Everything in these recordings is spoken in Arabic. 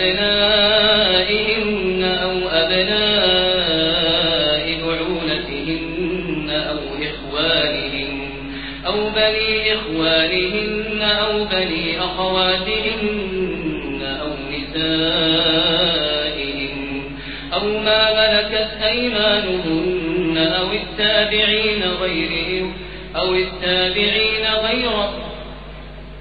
أبنائهن أو أبناء بعولتهن أو إخوانهن أو بني إخوانهن أو بني أخواتهن أو نسائهن أو ما ملكت أيمانهن أو التابعين غير أو التابعين غير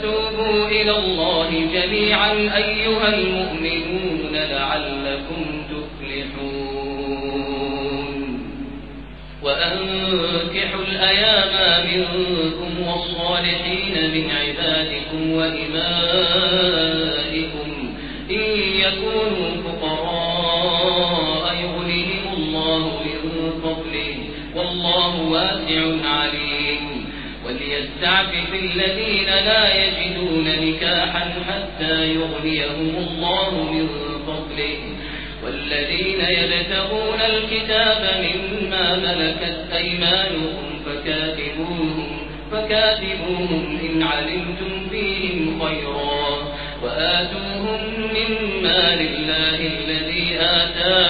وتوبوا إلى الله جميعا أيها المؤمنون لعلكم تفلحون. وأنكحوا الأيام منكم والصالحين من عبادكم وإمائكم. إن يكونوا فقراء يغنيهم الله من فضله. والله واسع عليم. وليستعفف الذين لا يجدون نكاحا حتى يغنيهم الله من فضله. والذين يبتغون الكتاب مما ملكت أيمانهم فكاتبوهم فكاتبوهم إن علمتم فيهم خيرا. وآتوهم مما لله الذي آتاكم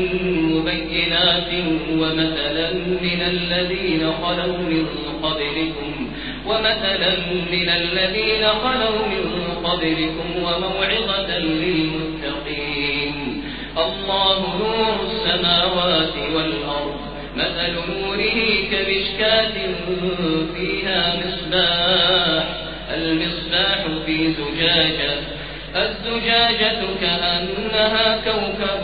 مبينات ومثلا من الذين خلوا من قبلكم ومثلا من الذين خلوا من قبلكم وموعظة للمتقين. الله نور السماوات والأرض مثل نوره كمشكاة فيها مصباح المصباح في زجاجة الزجاجة كأنها كوكب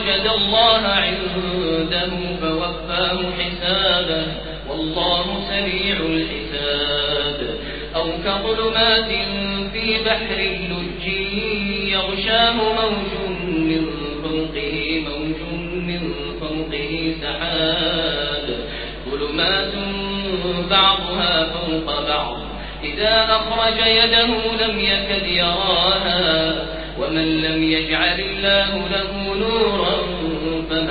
ووجد الله عنده فوفاه حسابه. والله سريع الحساب. أو كظلمات في بحر اللج يغشاه موج من فوقه موج من فوقه سحاب. ظلمات بعضها فوق بعض. إذا أخرج يده لم يكد يراها. ومن لم يجعل الله له نورا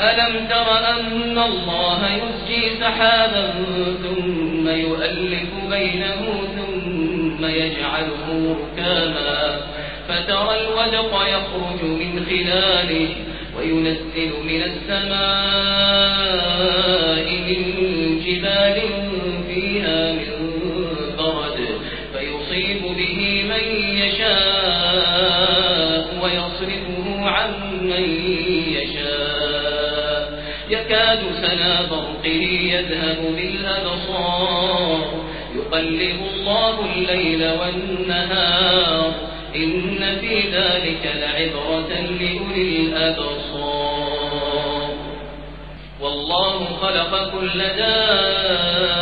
ألم تر أن الله يسجي سحابا ثم يؤلف بينه ثم يجعله ركاما فترى الودق يخرج من خلاله وينزل من السماء من يذهب بالأبصار. يقلب الله الليل والنهار. إن في ذلك لعبرة لأولي الأبصار. والله خلق كل دابة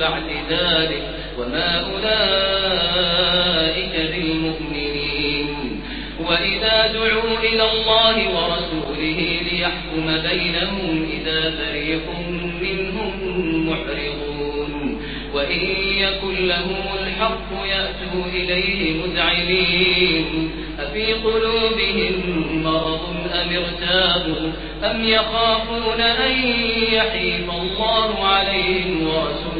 بعد ذلك وما أولئك بالمؤمنين. وإذا دعوا إلى الله ورسوله ليحكم بينهم إذا فريق منهم محرضون. وإن يكن لهم الحق يأتوا إليه مذعنين. أفي قلوبهم مرض أم ارتابوا؟ أم يخافون أن يحيف الله عليهم ورسوله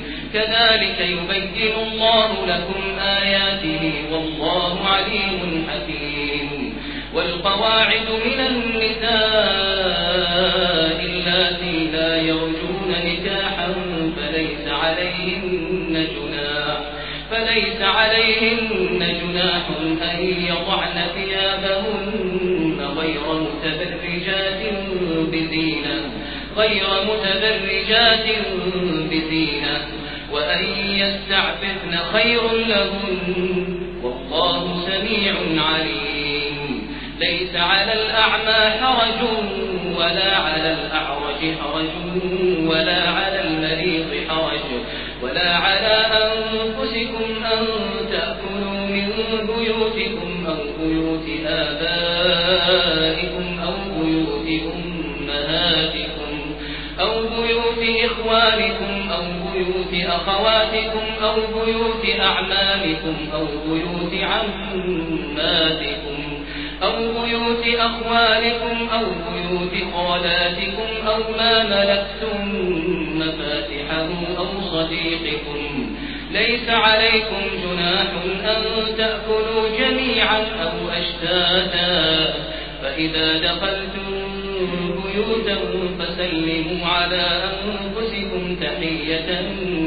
كذلك يبين الله لكم آياته والله عليم حكيم. والقواعد من النساء التي لا يرجون نكاحا فليس عليهن جناح فليس عليهن جناح أن يضعن ثيابهن غير متبرجات بزينة غير متبرجات بزينة. أن يستعففن خير لهم. والله سميع عليم. ليس على الأعمى حرج ولا على الأعرج حرج ولا على المريض حرج ولا على أنفسكم أن تأكلوا من بيوتكم أو بيوت آبائكم. أخواتكم أو بيوت أعمامكم أو بيوت عماتكم أو بيوت أخوالكم أو بيوت خالاتكم أو ما ملكتم مفاتحه أو صديقكم. ليس عليكم جناح أن تأكلوا جميعا أو أشتاتا فإذا دخلتم بيوتا فسلموا على أنفسكم تحية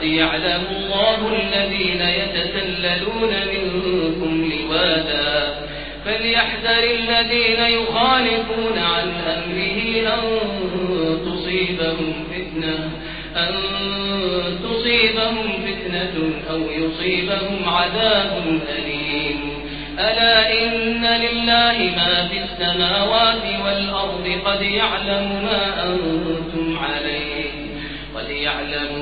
قد يعلم الله الذين يتسللون منكم لوادا. فليحذر الذين يخالفون عن أمره أن تصيبهم فتنة أن تصيبهم فتنة أو يصيبهم عذاب أليم. ألا إن لله ما في السماوات والأرض قد يعلم ما يعلم